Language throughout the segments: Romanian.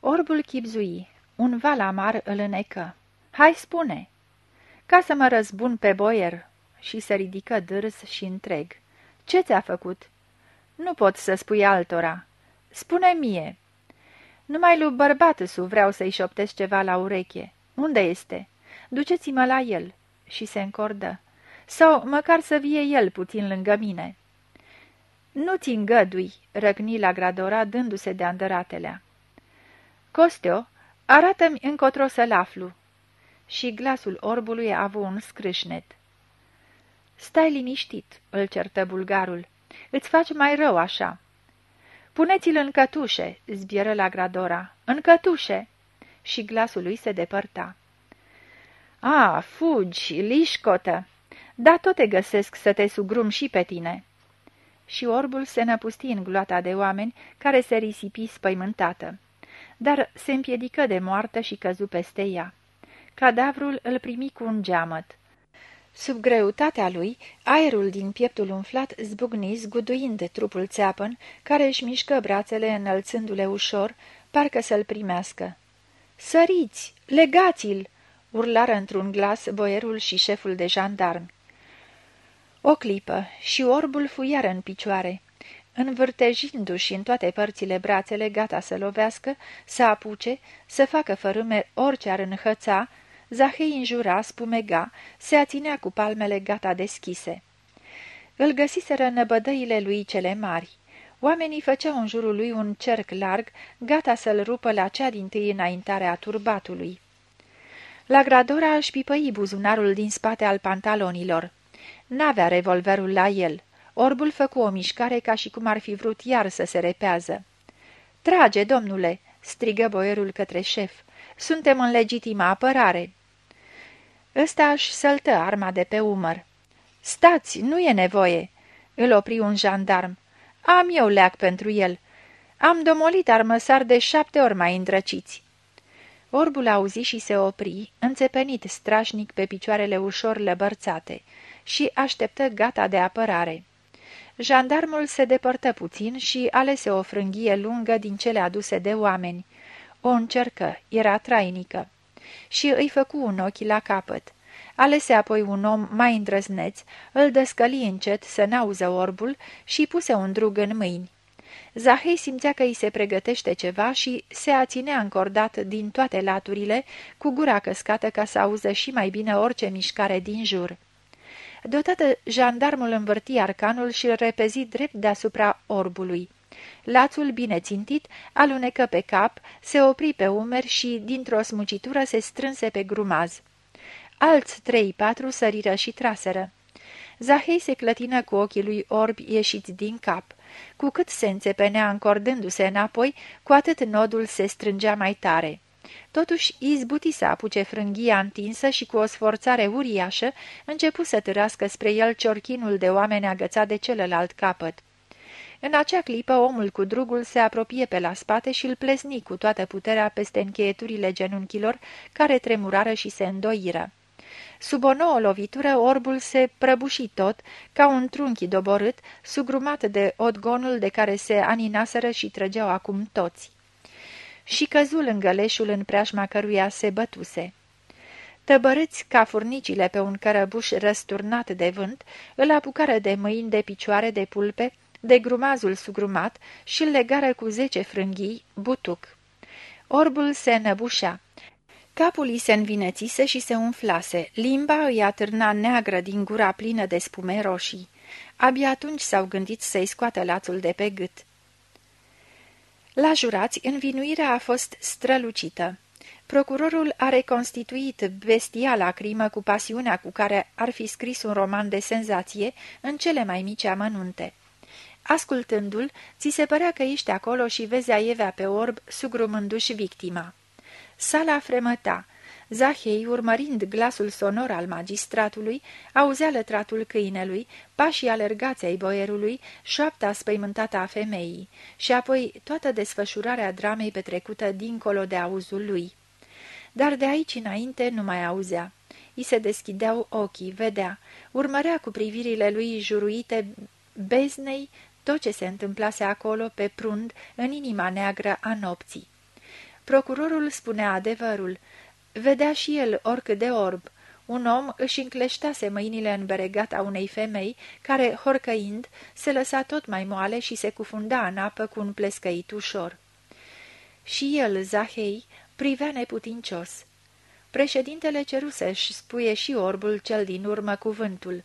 Orbul chipzui. Un val amar îl înecă. Hai, spune!" Ca să mă răzbun pe boier." Și se ridică dârs și întreg. Ce ți-a făcut?" Nu pot să spui altora." Spune mie." Numai lui bărbată vreau să-i șoptesc ceva la ureche. Unde este?" Duceți-mă la el." Și se încordă. Sau măcar să vie el puțin lângă mine." Nu ți îngădui," răgni la Gradora, dându-se de andăratelea. Costeo, arată-mi încotro să-l aflu." Și glasul orbului a avut un scrâșnet. Stai liniștit," îl certă bulgarul. Îți faci mai rău așa." Puneți-l în cătușe," zbieră la Gradora. În cătușe!" Și glasul lui se depărta. A, fugi, lișcotă! Da, tot te găsesc să te sugrum și pe tine!" Și orbul se năpusti în gloata de oameni care se risipi spăimântată. Dar se împiedică de moartă și căzu peste ea. Cadavrul îl primi cu un geamăt. Sub greutatea lui, aerul din pieptul umflat zbucni zguduind trupul țeapăn, care își mișcă brațele înălțându-le ușor, parcă să-l primească. Săriți! Legați-l!" urlară într-un glas boierul și șeful de jandarmi. O clipă și orbul fu iară în picioare. Învârtejindu-și în toate părțile brațele, gata să lovească, să apuce, să facă fărâme orice ar înhăța, Zahei înjura, spumega, se aținea cu palmele gata deschise. Îl găsiseră năbădăile lui cele mari. Oamenii făceau în jurul lui un cerc larg, gata să-l rupă la cea din tâi înaintare a turbatului. La Gradora își pipăi buzunarul din spate al pantalonilor. N-avea revolverul la el. Orbul făcu o mișcare ca și cum ar fi vrut iar să se repează. Trage, domnule!" strigă boierul către șef. Suntem în legitimă apărare." Ăsta își săltă arma de pe umăr. Stați, nu e nevoie!" îl opri un jandarm. Am eu leac pentru el. Am domolit armăsar de șapte ori mai îndrăciți." Orbul auzi și se opri, înțepenit strașnic pe picioarele ușor lăbărțate, și așteptă gata de apărare. Jandarmul se depărtă puțin și alese o frânghie lungă din cele aduse de oameni. O încercă, era trainică. Și îi făcu un ochi la capăt. Alese apoi un om mai îndrăzneț, îl descăli încet să n-auză orbul și puse un drug în mâini. Zahei simțea că îi se pregătește ceva și se aținea încordat din toate laturile, cu gura căscată ca să auză și mai bine orice mișcare din jur. Deodată jandarmul învârti arcanul și îl repezi drept deasupra orbului. Lațul bine țintit alunecă pe cap, se opri pe umeri și, dintr-o smucitură, se strânse pe grumaz. Alți trei-patru săriră și traseră. Zahei se clătină cu ochii lui orbi ieșiți din cap. Cu cât se înțepenea încordându-se înapoi, cu atât nodul se strângea mai tare. Totuși, izbuti să apuce frânghia întinsă și cu o sforțare uriașă începu să târască spre el ciorchinul de oameni agățat de celălalt capăt. În acea clipă, omul cu drugul se apropie pe la spate și îl plesni cu toată puterea peste încheieturile genunchilor, care tremurară și se îndoiră. Sub o nouă lovitură, orbul se prăbuși tot, ca un trunchi doborât, sugrumat de odgonul de care se aninaseră și trăgeau acum toți. Și căzul lângă leșul în preajma căruia se bătuse. Tăbărâți ca furnicile pe un cărăbuș răsturnat de vânt, îl apucară de mâini, de picioare, de pulpe, de grumazul sugrumat și îl legară cu zece frânghii, butuc. Orbul se înăbușea. Capul îi se învinețise și se umflase, limba îi atârna neagră din gura plină de spume roșii. Abia atunci s-au gândit să-i scoată lațul de pe gât. La jurați, învinuirea a fost strălucită. Procurorul a reconstituit bestiala crimă cu pasiunea cu care ar fi scris un roman de senzație în cele mai mici amănunte. Ascultându-l, ți se părea că ești acolo și vezi aievea pe orb, sugrumându-și victima. Sala fremăta. Zahei, urmărind glasul sonor al magistratului, auzea lătratul câinelui, pașii alergați ai boierului, șoapta spăimântată a femeii și apoi toată desfășurarea dramei petrecută dincolo de auzul lui. Dar de aici înainte nu mai auzea. I se deschideau ochii, vedea, urmărea cu privirile lui juruite beznei tot ce se întâmplase acolo pe prund în inima neagră a nopții. Procurorul spunea adevărul. Vedea și el oricât de orb. Un om își încleștase mâinile în beregata unei femei, care, horcăind, se lăsa tot mai moale și se cufunda în apă cu un plescăit ușor. Și el, Zahei, privea neputincios. Președintele ceru să-și spuie și orbul cel din urmă cuvântul.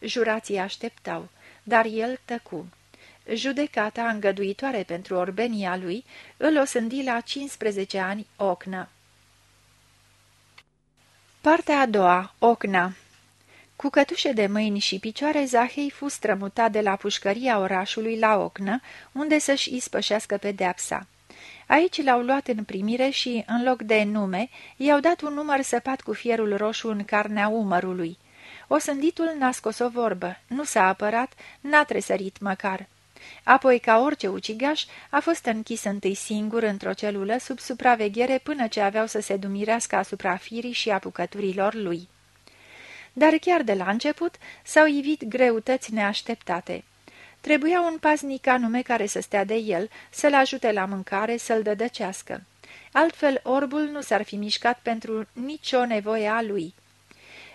Jurații așteptau, dar el tăcu. Judecata îngăduitoare pentru orbenia lui îl osândi la 15 ani ocnă. Partea a doua, ocna Cu cătușe de mâini și picioare, Zahei fu strămutat de la pușcăria orașului la ocnă, unde să-și ispășească pedeapsa. Aici l-au luat în primire și, în loc de nume, i-au dat un număr săpat cu fierul roșu în carnea umărului. Osânditul n-a scos o vorbă, nu s-a apărat, n-a tresărit măcar. Apoi, ca orice ucigaș, a fost închis întâi singur într-o celulă sub supraveghere până ce aveau să se dumirească asupra firii și apucăturilor lui. Dar chiar de la început s-au ivit greutăți neașteptate. Trebuia un paznic anume care să stea de el, să-l ajute la mâncare, să-l dădăcească. Altfel, orbul nu s-ar fi mișcat pentru nicio nevoie a lui.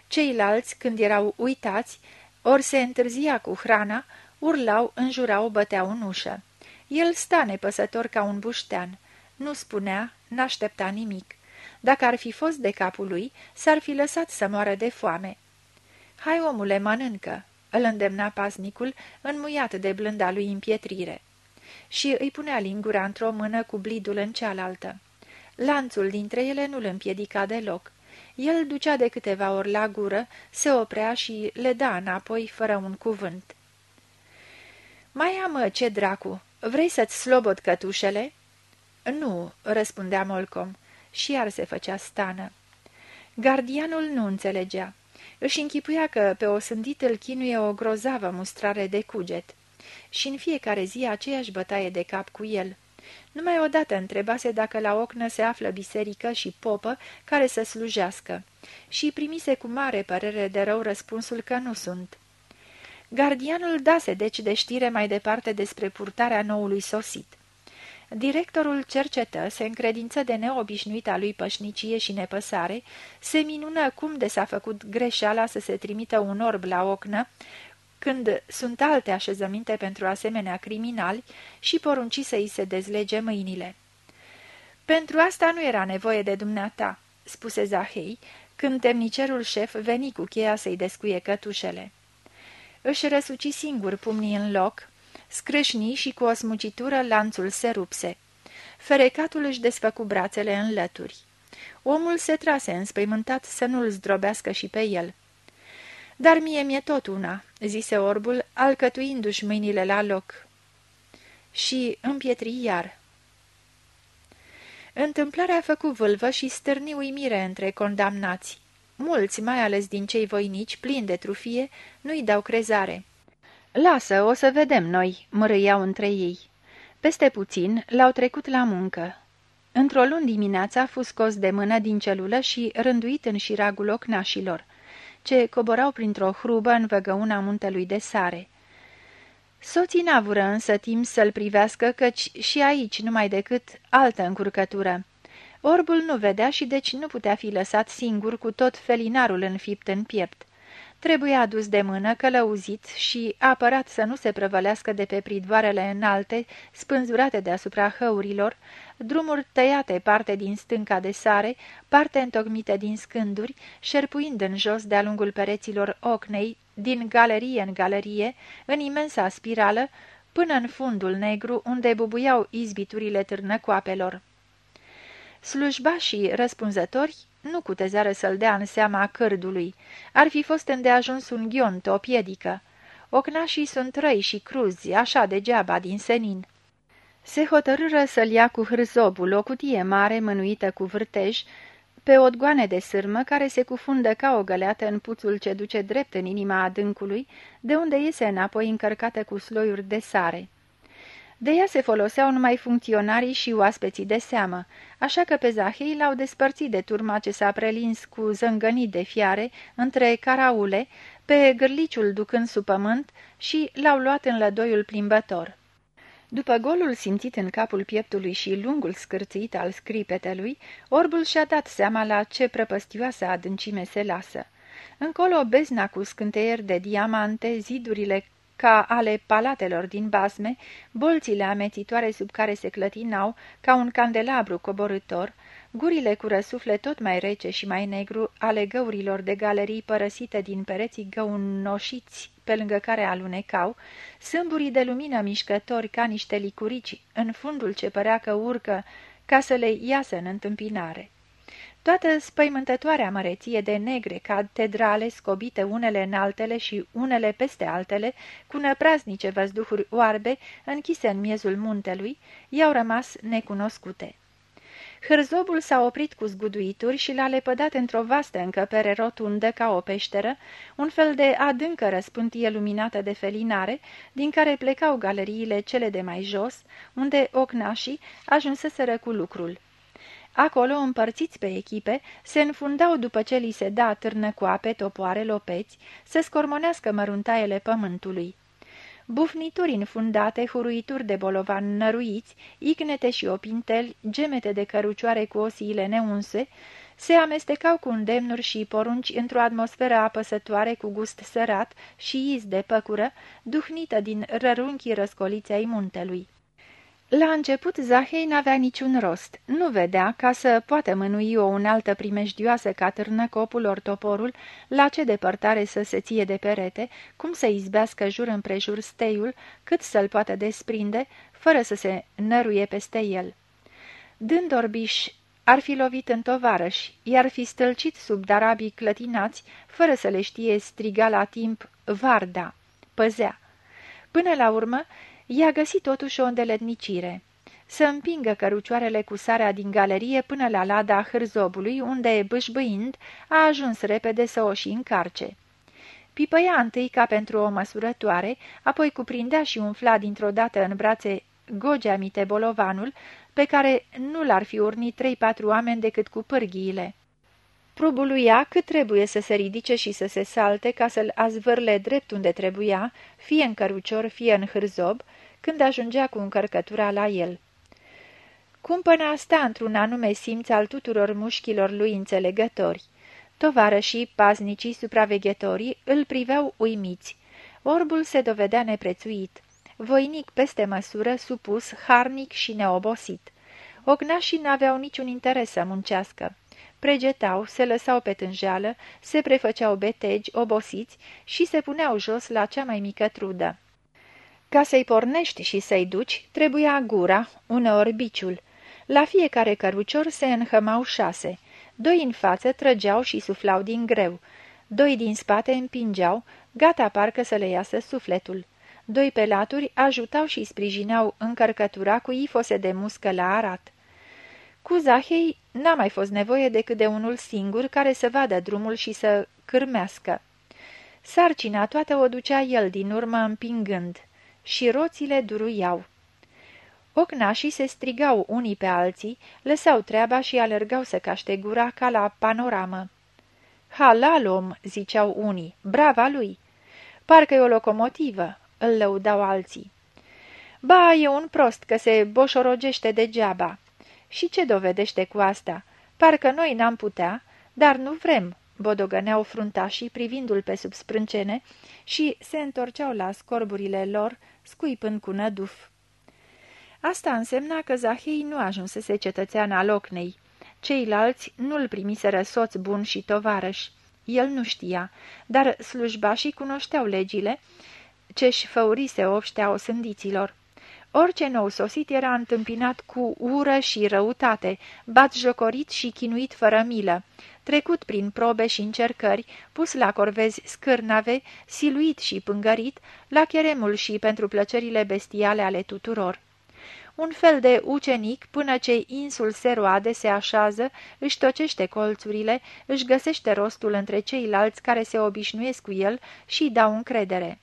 Ceilalți, când erau uitați, ori se întârzia cu hrana, urlau, înjurau, băteau în ușă. El sta nepăsător ca un buștean. Nu spunea, n-aștepta nimic. Dacă ar fi fost de capul lui, s-ar fi lăsat să moară de foame. Hai, omule, mănâncă!" îl îndemna pasnicul, înmuiat de blânda lui împietrire. Și îi punea lingura într-o mână cu blidul în cealaltă. Lanțul dintre ele nu-l împiedica deloc. El ducea de câteva ori la gură, se oprea și le da înapoi fără un cuvânt. Mai am, ce dracu, vrei să-ți slobod cătușele?" Nu," răspundea Molcom, și iar se făcea stană. Gardianul nu înțelegea. Își închipuia că pe o sândit îl chinuie o grozavă mustrare de cuget. Și în fiecare zi aceeași bătaie de cap cu el. Numai odată întrebase dacă la ocnă se află biserică și popă care să slujească. Și primise cu mare părere de rău răspunsul că nu sunt. Gardianul dase deci de știre mai departe despre purtarea noului sosit. Directorul cercetă, se încredință de neobișnuita lui pășnicie și nepăsare, se minună cum de s-a făcut greșeala să se trimită un orb la ocnă, când sunt alte așezăminte pentru asemenea criminali și porunci să îi se dezlege mâinile. Pentru asta nu era nevoie de dumneata," spuse Zahei, când temnicerul șef veni cu cheia să-i descuie cătușele. Își răsuci singur pumnii în loc, scrâșni și cu o smucitură lanțul se rupse. Ferecatul își desfăcu brațele în lături. Omul se trase înspăimântat să nu-l zdrobească și pe el. Dar mie mi-e tot una," zise orbul, alcătuindu-și mâinile la loc. Și împietri iar. Întâmplarea a făcut vâlvă și stârni uimire între condamnați. Mulți, mai ales din cei voinici, plini de trufie, nu-i dau crezare. Lasă, o să vedem noi," mărâiau între ei. Peste puțin l-au trecut la muncă. Într-o luni dimineața a fost scos de mână din celulă și rânduit în șiragul ocnașilor, ce coborau printr-o hrubă în văgăuna muntelui de sare. Soții n-avură însă timp să-l privească, căci și aici numai decât altă încurcătură. Orbul nu vedea și deci nu putea fi lăsat singur cu tot felinarul înfipt în piept. Trebuie adus de mână, călăuzit și apărat să nu se prăvălească de pe pridvoarele înalte, spânzurate deasupra hăurilor, drumuri tăiate parte din stânca de sare, parte întocmite din scânduri, șerpuind în jos de-a lungul pereților ocnei, din galerie în galerie, în imensa spirală, până în fundul negru, unde bubuiau izbiturile târnăcoapelor. Slujbașii răspunzători nu cutezară să-l dea în seama cârdului. Ar fi fost îndeajuns un ghiont, o piedică. Ocnașii sunt răi și cruzi, așa degeaba din senin. Se hotărâră să-l ia cu hârzobul, o cutie mare mânuită cu vârtej, pe odgoane de sârmă care se cufundă ca o găleată în puțul ce duce drept în inima adâncului, de unde iese înapoi încărcată cu sloiuri de sare. De ea se foloseau numai funcționarii și oaspeții de seamă, așa că pe Zahei l-au despărțit de turma ce s-a prelins cu zângănii de fiare între caraule, pe gârliciul ducând sub pământ și l-au luat în lădoiul plimbător. După golul simțit în capul pieptului și lungul scârțit al scripetelui, orbul și-a dat seama la ce prăpăstioasă adâncime se lasă. Încolo bezna cu scânteieri de diamante, zidurile ca ale palatelor din basme, bolțile amețitoare sub care se clătinau, ca un candelabru coborător, gurile cu răsufle tot mai rece și mai negru ale găurilor de galerii părăsite din pereții găunoșiți pe lângă care alunecau, sâmburii de lumină mișcători ca niște licurici în fundul ce părea că urcă ca să le iasă în întâmpinare. Toată spăimântătoarea măreție de negre catedrale scobite unele în altele și unele peste altele, cu năpraznice văzduhuri oarbe, închise în miezul muntelui, i-au rămas necunoscute. Hârzobul s-a oprit cu zguduituri și l-a lepădat într-o vastă încăpere rotundă ca o peșteră, un fel de adâncă răspântie luminată de felinare, din care plecau galeriile cele de mai jos, unde ocnașii ajunseseră cu lucrul. Acolo, împărțiți pe echipe, se înfundau după ce li se da târnă cu ape, topoare, lopeți, să scormonească măruntaiele pământului. Bufnituri înfundate, huruituri de bolovan năruiți, icnete și opinteli, gemete de cărucioare cu osiile neunse, se amestecau cu îndemnuri și porunci într-o atmosferă apăsătoare cu gust sărat și iz de păcură, duhnită din rărunchii răscoliți ai muntelui. La început, Zahei n-avea niciun rost. Nu vedea, ca să poată mânui o unaltă primejdioasă ca târnăcopul ori toporul, la ce depărtare să se ție de perete, cum să izbească jur împrejur steiul, cât să-l poată desprinde, fără să se năruie peste el. Dând orbiș, ar fi lovit în tovarăși, iar fi stălcit sub darabii clătinați, fără să le știe striga la timp Varda, păzea. Până la urmă, I-a găsit totuși o îndeletnicire. Să împingă cărucioarele cu sarea din galerie până la lada hârzobului, unde, bâșbâind, a ajuns repede să o și încarce. Pipăia întâi ca pentru o măsurătoare, apoi cuprindea și umfla dintr-o dată în brațe gogeamite bolovanul, pe care nu l-ar fi urnit trei-patru oameni decât cu pârghiile. Probuluia cât trebuie să se ridice și să se salte ca să-l azvârle drept unde trebuia, fie în cărucior, fie în hârzob, când ajungea cu încărcătura la el. Cumpăna asta într-un anume simț al tuturor mușchilor lui înțelegători. Tovarășii, paznicii, supraveghetorii îl priveau uimiți. Orbul se dovedea neprețuit. Voinic peste măsură, supus, harnic și neobosit. Ognașii n-aveau niciun interes să muncească. Pregetau, se lăsau pe tânjeală, se prefăceau betegi, obosiți și se puneau jos la cea mai mică trudă. Ca să-i pornești și să-i duci, trebuia gura, uneori biciul. La fiecare cărucior se înhămau șase. Doi în față trăgeau și suflau din greu. Doi din spate împingeau, gata parcă să le iasă sufletul. Doi pe laturi ajutau și sprijineau încărcătura cu ifose de muscă la arat. Cu Zahei n-a mai fost nevoie decât de unul singur care să vadă drumul și să cârmească. Sarcina toată o ducea el din urmă împingând și roțile duruiau. Ocnașii se strigau unii pe alții, lăsau treaba și alergau să caște gura ca la panoramă. Halalom, ziceau unii, brava lui! Parcă e o locomotivă, îl lăudau alții. Ba, e un prost că se boșorogește degeaba. Și ce dovedește cu asta? Parcă noi n-am putea, dar nu vrem, bodogăneau fruntașii privindu-l pe sub sprâncene și se întorceau la scorburile lor, scuipând cu năduf. Asta însemna că Zahei nu ajunsese cetățean al Ocnei. Ceilalți nu-l primiseră soț bun și tovarăș. El nu știa, dar slujbașii cunoșteau legile ce-și făurise obștea osândiților. Orice nou sosit era întâmpinat cu ură și răutate, jocorit și chinuit fără milă, trecut prin probe și încercări, pus la corvezi scârnave, siluit și pângărit, la cheremul și pentru plăcerile bestiale ale tuturor. Un fel de ucenic, până ce insul se roade, se așează, își tocește colțurile, își găsește rostul între ceilalți care se obișnuiesc cu el și dau încredere.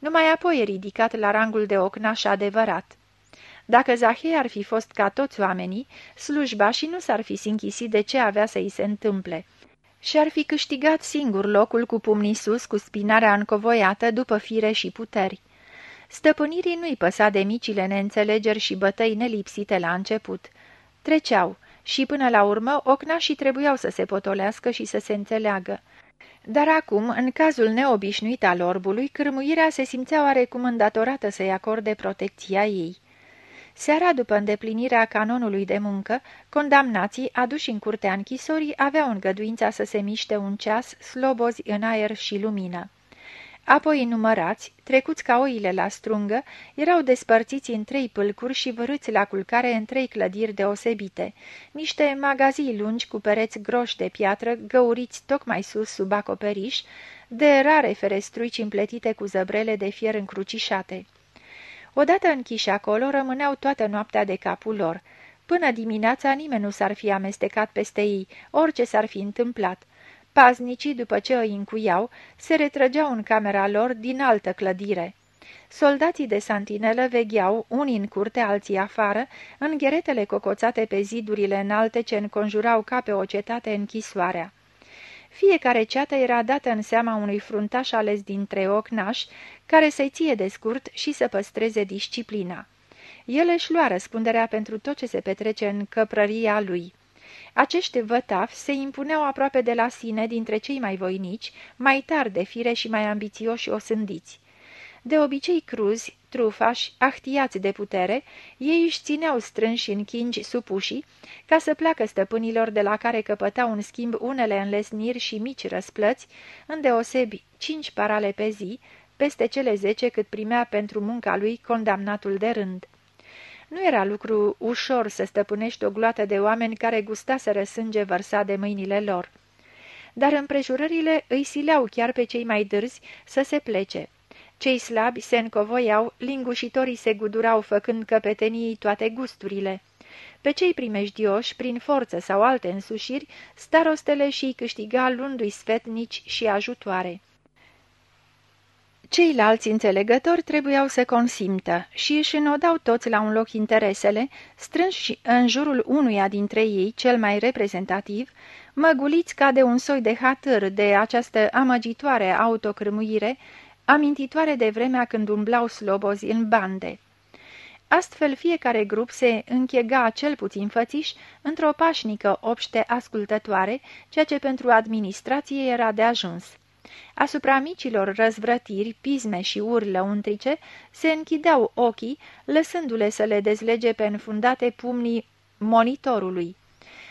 Numai apoi e ridicat la rangul de ocnaș adevărat. Dacă Zahei ar fi fost ca toți oamenii, slujba și nu s-ar fi sinchisit de ce avea să-i se întâmple. Și ar fi câștigat singur locul cu pumnii sus, cu spinarea încovoiată după fire și puteri. Stăpânirii nu-i păsa de micile neînțelegeri și bătăi nelipsite la început. Treceau și până la urmă ocnașii trebuiau să se potolească și să se înțeleagă. Dar acum, în cazul neobișnuit al orbului, cârmuirea se simțea oarecum îndatorată să-i acorde protecția ei. Seara după îndeplinirea canonului de muncă, condamnații, aduși în curtea închisorii, aveau îngăduința să se miște un ceas, slobozi în aer și lumină. Apoi numărați, trecuți ca oile la strungă, erau despărțiți în trei pâlcuri și vărâți la culcare în trei clădiri deosebite, niște magazii lungi cu pereți groși de piatră, găuriți tocmai sus sub acoperiș, de rare ferestruici împletite cu zăbrele de fier încrucișate. Odată închiși acolo, rămâneau toată noaptea de capul lor. Până dimineața nimeni nu s-ar fi amestecat peste ei, orice s-ar fi întâmplat. Paznicii, după ce îi încuiau, se retrăgeau în camera lor din altă clădire. Soldații de santinelă vegheau, unii în curte, alții afară, în gheretele cocoțate pe zidurile înalte ce înconjurau ca pe o cetate închisoarea. Fiecare ceată era dată în seama unui fruntaș ales dintre ocnași, care să-i ție de scurt și să păstreze disciplina. El își lua răspunderea pentru tot ce se petrece în căprăria lui. Acești vătafi se impuneau aproape de la sine dintre cei mai voinici, mai tari de fire și mai ambițioși osândiți. De obicei cruzi, trufași, ahtiați de putere, ei își țineau strânși în chingi supușii, ca să pleacă stăpânilor de la care căpătau un schimb unele înlesniri și mici răsplăți, îndeosebi cinci parale pe zi, peste cele zece cât primea pentru munca lui condamnatul de rând. Nu era lucru ușor să stăpânești o gloată de oameni care gustaseră sânge vărsat de mâinile lor. Dar împrejurările îi sileau chiar pe cei mai dârzi să se plece. Cei slabi se încovoiau, lingușitorii se gudurau făcând căpetenii toate gusturile. Pe cei primejdioși, prin forță sau alte însușiri, starostele și-i câștiga luându-i sfetnici și ajutoare. Ceilalți înțelegători trebuiau să consimtă și își înodau toți la un loc interesele, strânși în jurul unuia dintre ei, cel mai reprezentativ, măguliți ca de un soi de hatâr de această amăgitoare autocrâmuire, amintitoare de vremea când umblau slobozi în bande. Astfel, fiecare grup se închega cel puțin fățiș într-o pașnică obște ascultătoare, ceea ce pentru administrație era de ajuns. Asupra micilor răzvrătiri, pisme și urlă untrice se închideau ochii, lăsându-le să le dezlege pe înfundate pumnii monitorului.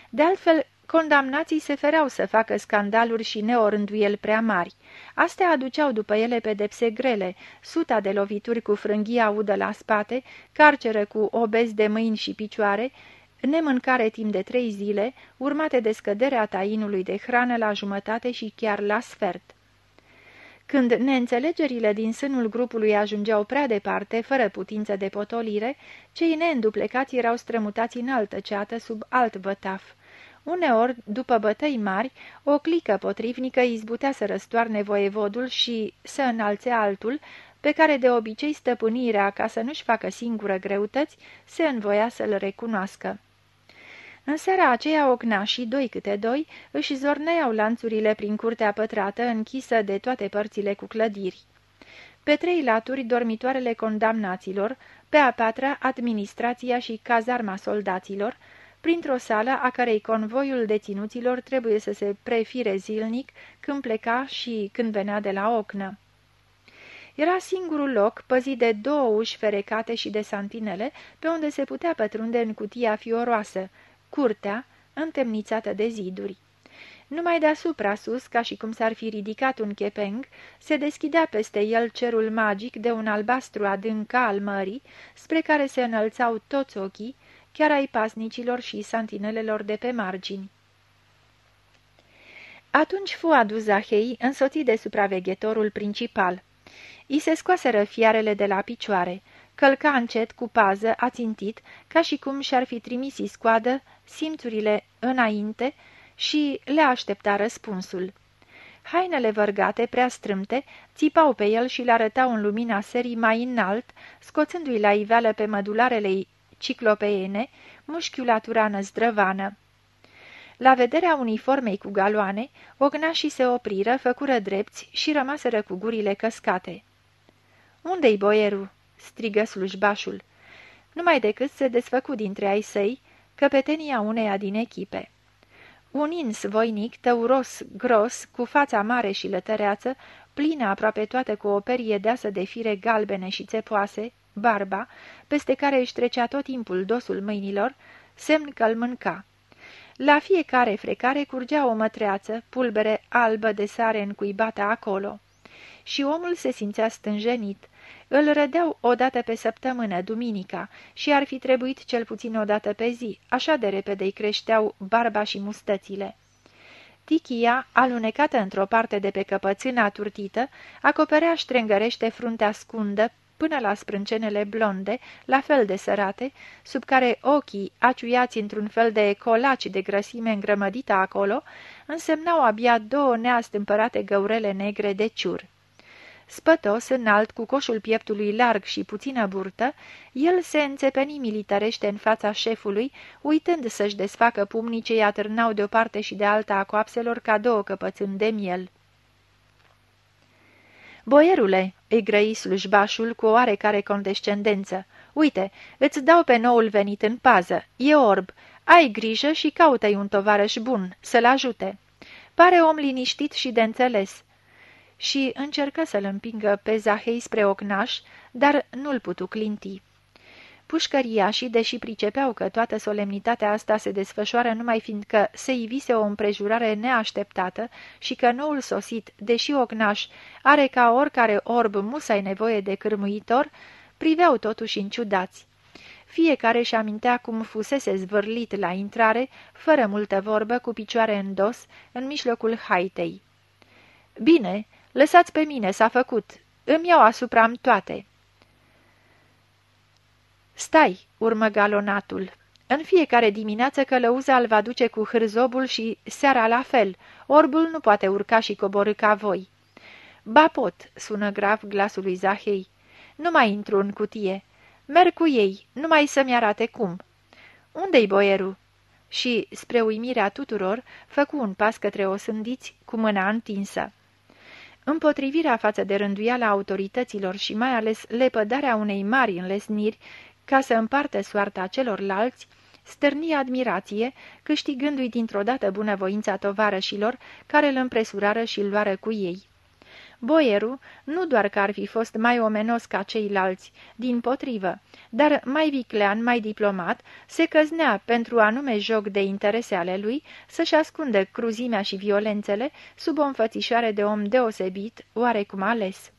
De altfel, condamnații se fereau să facă scandaluri și neorânduieli prea mari. Astea aduceau după ele pedepse grele, suta de lovituri cu frânghia udă la spate, carceră cu obezi de mâini și picioare, nemâncare timp de trei zile, urmate de scăderea tainului de hrană la jumătate și chiar la sfert. Când neînțelegerile din sânul grupului ajungeau prea departe, fără putință de potolire, cei neînduplecați erau strămutați în altă ceată sub alt vătaf. Uneori, după bătăi mari, o clică potrivnică izbutea să răstoarne voievodul și să înalțe altul, pe care de obicei stăpânirea, ca să nu-și facă singură greutăți, se învoia să-l recunoască. În seara aceea ocnașii, doi câte doi, își zorneau lanțurile prin curtea pătrată, închisă de toate părțile cu clădiri. Pe trei laturi, dormitoarele condamnaților, pe a patra, administrația și cazarma soldaților, printr-o sală a cărei convoiul deținuților trebuie să se prefire zilnic când pleca și când venea de la ocnă. Era singurul loc, păzit de două uși ferecate și de santinele, pe unde se putea pătrunde în cutia fioroasă, curtea, întemnițată de ziduri. Numai deasupra sus, ca și cum s-ar fi ridicat un chepeng, se deschidea peste el cerul magic de un albastru adânc al mării, spre care se înălțau toți ochii, chiar ai pasnicilor și santinelelor de pe margini. Atunci fu adus Zahei, însoțit de supraveghetorul principal. I se scoaseră fiarele de la picioare, călca încet cu pază, ațintit, ca și cum și-ar fi trimis iscoadă simțurile înainte și le aștepta răspunsul. Hainele vărgate, prea strâmte, țipau pe el și le arătau în lumina serii mai înalt, scoțându-i la iveală pe mădularele ciclopeene, mușchiulatura năzdrăvană. La vederea uniformei cu galoane, ognașii se opriră, făcură drepți și rămaseră cu gurile căscate. Unde-i boierul?" Strigă slujbașul. Numai decât se desfăcu dintre ai săi căpetenia uneia din echipe. Un ins voinic, tăuros, gros, cu fața mare și lătăreață, plină aproape toată cu o perie deasă de fire galbene și țepoase, barba, peste care își trecea tot timpul dosul mâinilor, semn că îl mânca. La fiecare frecare curgea o mătreață, pulbere albă de sare încuibată acolo. Și omul se simțea stânjenit. Îl rădeau o dată pe săptămână, duminica, și ar fi trebuit cel puțin o dată pe zi, așa de repede îi creșteau barba și mustățile. Tichia, alunecată într-o parte de pe căpățâna turtită, acoperea ștrengărește fruntea scundă până la sprâncenele blonde, la fel de sărate, sub care ochii, aciuiați într-un fel de colaci de grăsime îngrămădită acolo, însemnau abia două neastâmpărate găurele negre de ciur. Spătos, înalt, cu coșul pieptului larg și puțină burtă, el se înțepeni militarește în fața șefului, uitând să-și desfacă pumnii ce i-atârnau de o parte și de alta a coapselor ca două căpățâni de miel. Boierule, îi grăi slujbașul cu oarecare condescendență, uite, îți dau pe noul venit în pază, e orb, ai grijă și caută-i un tovarăș bun, să-l ajute. Pare om liniștit și de înțeles. Și încercă să-l împingă pe Zahei spre ocnaș, dar nu-l putu clinti. și deși pricepeau că toată solemnitatea asta se desfășoară numai fiindcă se ivise o împrejurare neașteptată și că noul sosit, deși ocnaș, are ca oricare orb musai nevoie de cârmuitor, priveau totuși ciudați. Fiecare și amintea cum fusese zvârlit la intrare, fără multă vorbă, cu picioare în dos, în mijlocul haitei. Bine, lăsați pe mine, s-a făcut. Îmi iau asupra-mi toate." Stai!" urmă galonatul. În fiecare dimineață călăuza îl va duce cu hârzobul și seara la fel. Orbul nu poate urca și coborâ ca voi." Ba pot," sună grav glasul lui Zahei. Nu mai intru în cutie. Merg cu ei, numai să-mi arate cum." Unde-i boierul?" Și, spre uimirea tuturor, făcu un pas către o sândiți cu mâna întinsă. Împotrivirea față de rânduiala autorităților și mai ales lepădarea unei mari înlesniri ca să împartă soarta celorlalți, stârni admirație, câștigându-i dintr-o dată bunăvoința tovarășilor care îl împresurară și îl luară cu ei. Boierul, nu doar că ar fi fost mai omenos ca ceilalți, din potrivă, dar mai viclean, mai diplomat, se căznea pentru anume joc de interese ale lui să-și ascundă cruzimea și violențele sub o înfățișoare de om deosebit, oarecum ales.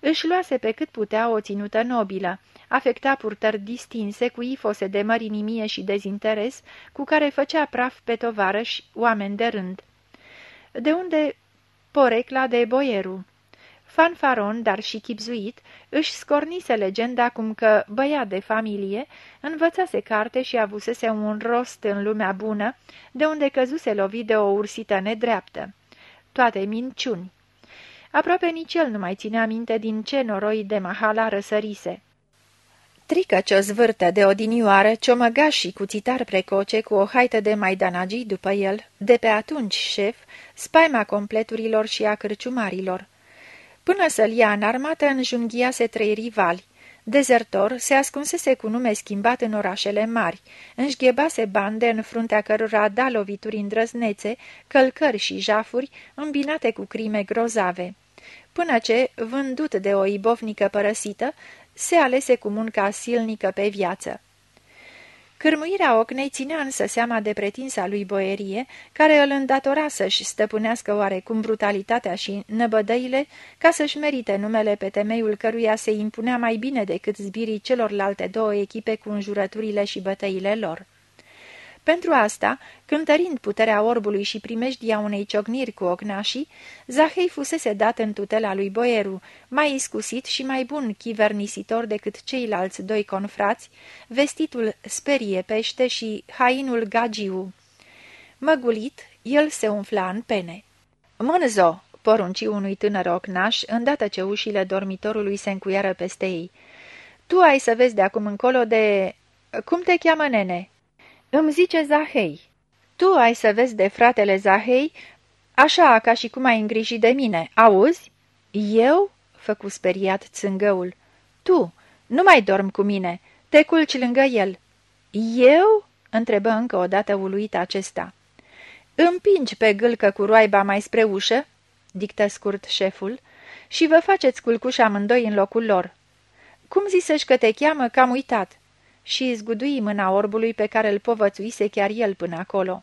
Își luase pe cât putea o ținută nobilă, afecta purtări distinse cu ifose de mărinimie și dezinteres, cu care făcea praf pe tovarăși, oameni de rând. De unde porecla de boieru? Fanfaron, dar și chipzuit, își scornise legenda cum că, băiat de familie, învățase carte și avusese un rost în lumea bună, de unde căzuse lovit de o ursită nedreaptă. Toate minciuni. Aproape nici el nu mai ținea minte din ce noroi de mahala răsărise. Trică ce-o zvârtă de odinioară, ciomăgaș și cuțitar precoce cu o haită de maidanagii după el, de pe atunci șef, spaima completurilor și a cârciumarilor. Până să-l ia în armată, înjunghiase trei rivali. Dezertor se ascunsese cu nume schimbat în orașele mari, înșghebase bande în fruntea cărora da lovituri îndrăznețe, călcări și jafuri, îmbinate cu crime grozave până ce, vândut de o ibovnică părăsită, se alese cu munca silnică pe viață. Cârmuirea ocnei ținea însă seama de pretinsa lui boierie, care îl îndatora să-și stăpânească oarecum brutalitatea și năbădăile, ca să-și merite numele pe temeiul căruia se impunea mai bine decât zbirii celorlalte două echipe cu înjurăturile și bătăile lor. Pentru asta, cântărind puterea orbului și primejdia unei ciocniri cu ocnașii, Zahei fusese dat în tutela lui Boieru, mai iscusit și mai bun chivernisitor decât ceilalți doi confrați, vestitul sperie pește și hainul gagiu. Măgulit, el se umfla în pene. Mânzo, porunci unui tânăr ocnaș, îndată ce ușile dormitorului se încuiară peste ei. Tu ai să vezi de acum încolo de... Cum te cheamă, nene?" Îmi zice Zahei. Tu ai să vezi de fratele Zahei, așa ca și cum ai îngrijit de mine, auzi?" Eu?" făcu speriat țângăul. Tu, Nu mai dorm cu mine, te culci lângă el." Eu?" întrebă încă o dată uluit acesta. Împingi pe gâlcă cu roaiba mai spre ușă?" dictă scurt șeful, și vă faceți culcuș amândoi în locul lor." Cum zisești că te cheamă, că am uitat." Și zgudui mâna orbului pe care îl povățuise chiar el până acolo.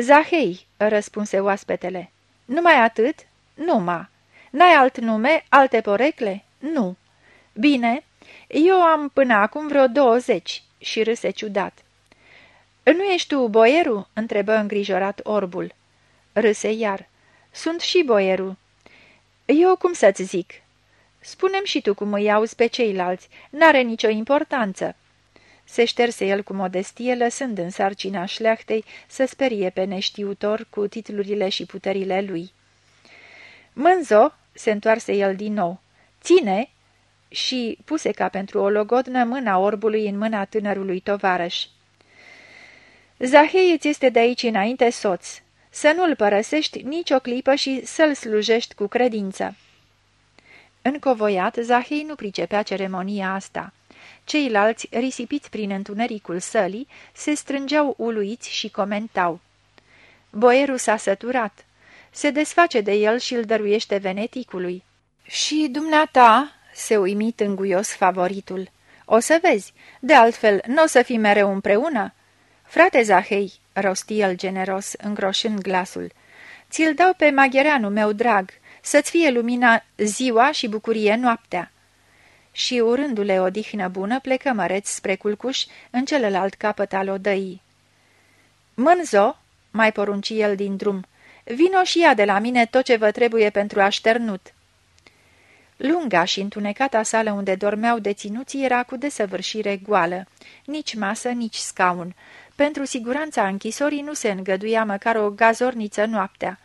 Zahei," răspunse oaspetele. Numai atât? Numa. N-ai alt nume, alte porecle? Nu. Bine, eu am până acum vreo douăzeci." Și râse ciudat. Nu ești tu boierul?" întrebă îngrijorat orbul. Râse iar. Sunt și boierul." Eu cum să-ți zic?" Spunem și tu cum îi auzi pe ceilalți. N-are nicio importanță." Se șterse el cu modestie, lăsând în sarcina șleachtei să sperie pe neștiutor cu titlurile și puterile lui. Mânzo, se întoarse el din nou, ține și puse ca pentru o logodnă mâna orbului în mâna tânărului tovarăș. Zahei îți este de aici înainte soț, să nu-l părăsești nici o clipă și să-l slujești cu credință. Încovoiat, Zahei nu pricepea ceremonia asta. Ceilalți, risipiți prin întunericul sălii, se strângeau uluiți și comentau. Boierul s-a săturat. Se desface de el și îl dăruiește veneticului. Și dumneata, se uimi tânguios favoritul. O să vezi, de altfel, nu o să fii mereu împreună?" Frate Zahei," rosti el generos, îngroșând glasul, ți-l dau pe maghereanul meu drag, să-ți fie lumina ziua și bucurie noaptea." Și urându-le o dihnă bună, plecă măreț spre culcuș în celălalt capăt al odăii. Mânzo, mai porunci el din drum, vino și ia de la mine tot ce vă trebuie pentru așternut. Lunga și întunecata sală unde dormeau deținuții era cu desăvârșire goală, nici masă, nici scaun. Pentru siguranța închisorii nu se îngăduia măcar o gazorniță noaptea.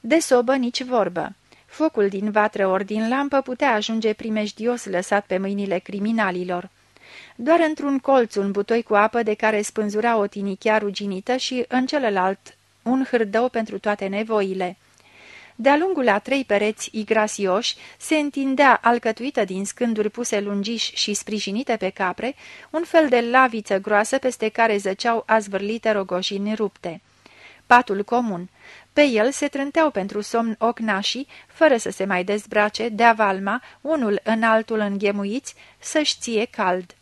De sobă nici vorbă. Focul din vatră ori din lampă putea ajunge primejdios lăsat pe mâinile criminalilor. Doar într-un colț un butoi cu apă de care spânzura o tinichea ruginită și în celălalt un hârdău pentru toate nevoile. De-a lungul a trei pereți igrasioși se întindea, alcătuită din scânduri puse lungiși și sprijinite pe capre, un fel de laviță groasă peste care zăceau azvârlite rogoșini rupte. Patul comun. Pe el se trânteau pentru somn ocnașii, fără să se mai dezbrace, de valma, unul în altul înghemuiți, să-și ție cald.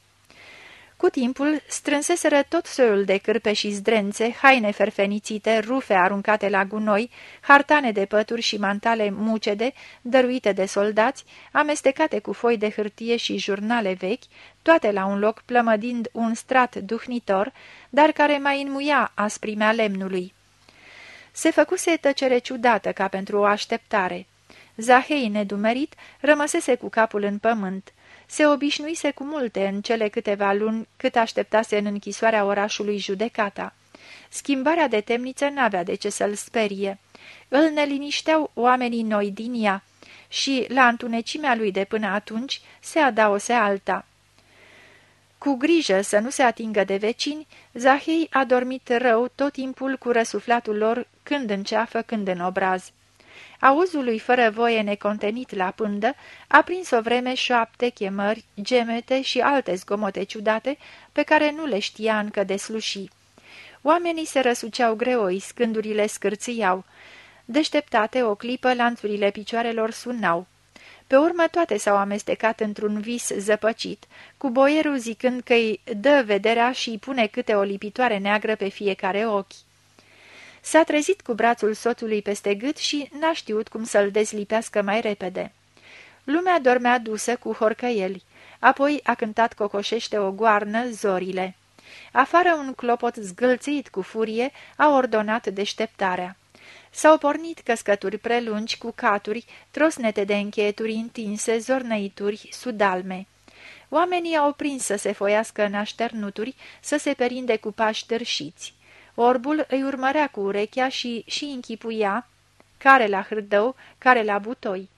Cu timpul strânseseră tot soiul de cârpe și zdrențe, haine ferfenițite, rufe aruncate la gunoi, hartane de pături și mantale mucede, dăruite de soldați, amestecate cu foi de hârtie și jurnale vechi, toate la un loc plămădind un strat duhnitor, dar care mai înmuia asprimea lemnului. Se făcuse tăcere ciudată ca pentru o așteptare. Zahei, nedumerit, rămăsese cu capul în pământ. Se obișnuise cu multe în cele câteva luni cât așteptase în închisoarea orașului judecata. Schimbarea de temniță n-avea de ce să-l sperie. Îl nelinișteau oamenii noi din ea și, la întunecimea lui de până atunci, se adaose alta. Cu grijă să nu se atingă de vecini, Zahei a dormit rău tot timpul cu răsuflatul lor când în ceafă, când în obraz. Auzul lui fără voie necontenit la pândă a prins o vreme șoapte, chemări, gemete și alte zgomote ciudate pe care nu le știa încă de sluși. Oamenii se răsuceau greoi, scândurile scârțiau. Deșteptate o clipă, lanțurile picioarelor sunau. Pe urmă toate s-au amestecat într-un vis zăpăcit, cu boierul zicând că îi dă vederea și îi pune câte o lipitoare neagră pe fiecare ochi. S-a trezit cu brațul soțului peste gât și n-a știut cum să-l dezlipească mai repede. Lumea dormea dusă cu horcăieli, apoi a cântat cocoșește o goarnă zorile. Afară un clopot zgâlțit cu furie a ordonat deșteptarea. S-au pornit căscături prelungi cu caturi, trosnete de încheieturi întinse, zornăituri, sudalme. Oamenii au prins să se foiască în așternuturi, să se perinde cu pași târșiți. Orbul îi urmărea cu urechea și și închipuia, care la hârdău, care la butoi.